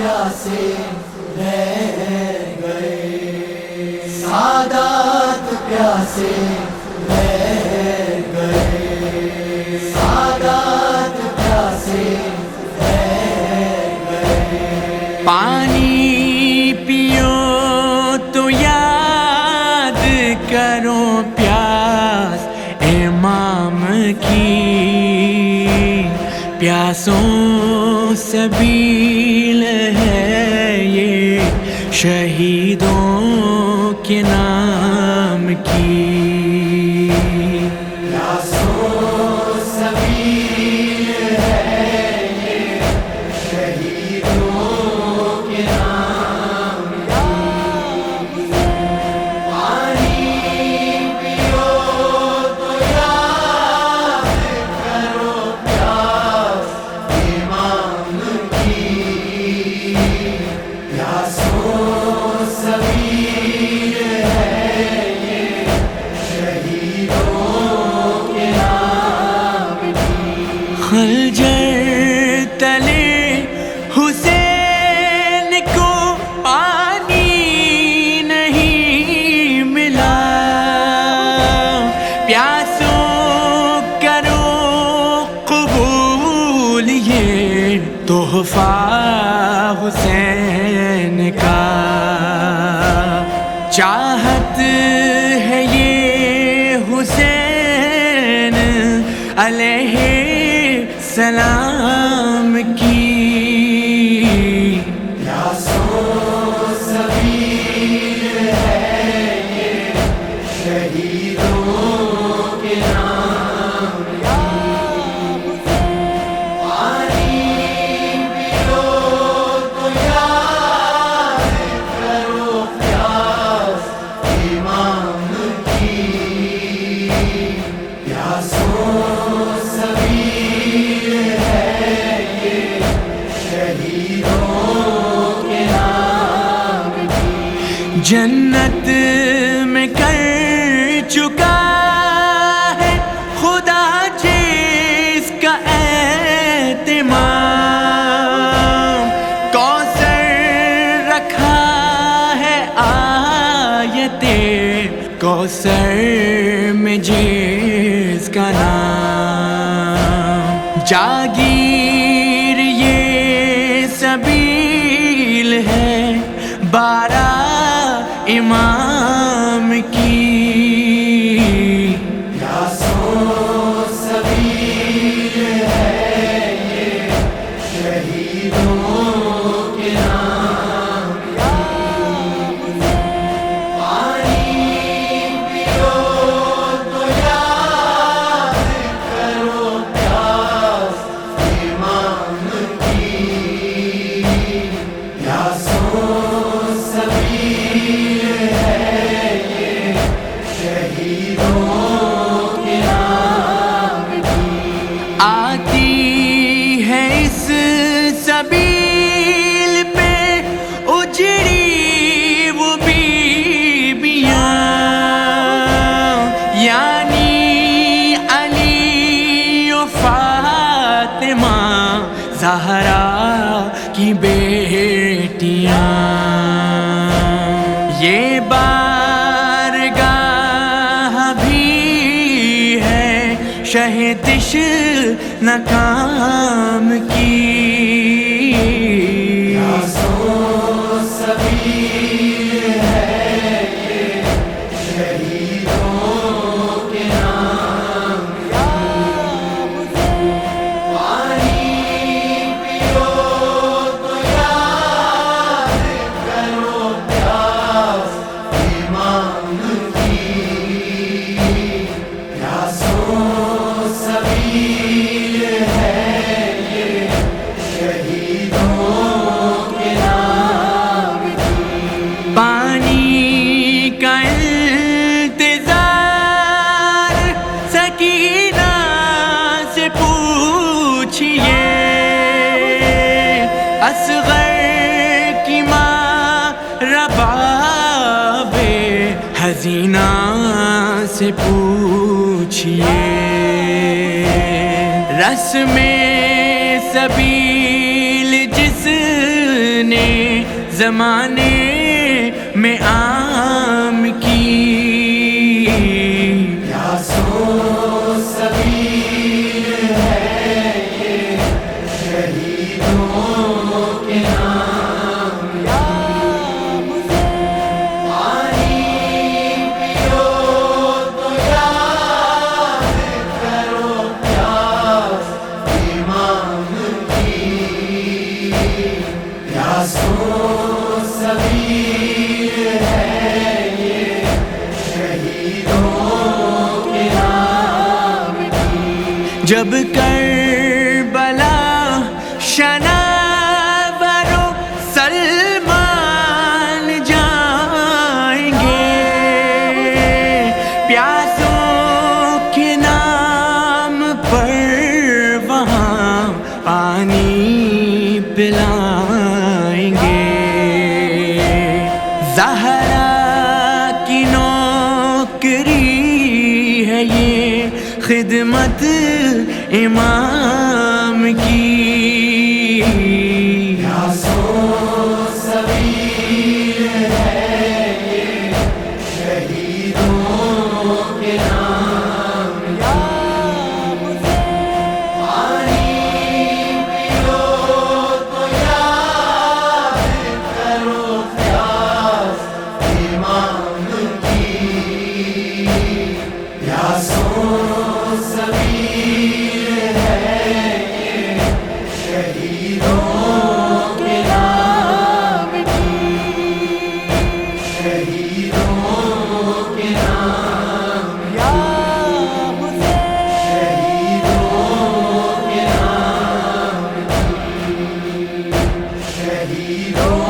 پیاسے رہ گئے سادات پیاسے رہ گئے سادات پیاسے رہ گئے پانی پیو تو یاد کرو پیاس، امام کی، پیاسوں سبیل ہے یہ شہیدوں کے نام کی خنجر تلے حسین کو پانی نہیں ملا۔ پیاسوں کرو قبول یہ تحفہ حسین کا۔ چاہت ہے یہ حسین علیہ سلام کی جنت میں کر چکا ہے خدا جس کا اعتماد کوثر رکھا ہے آیت کوثر میں جس کا نام۔ جاگیر یہ سبیل ہے۔ بارہ ماں زہرا کی بیٹیاں۔ یہ بارگاہ بھی ہے شہدش ناکام کی۔ سبھی سینا سے پوچھئے۔ میں سبیل جس نے زمانے میں آ جب کر بلا شنا سلمان جائیں گے۔ پیاسوں کے نام پر وہاں پانی پلائیں گے۔ زہرا کی نوکری خدمت امام کی۔ Heroes.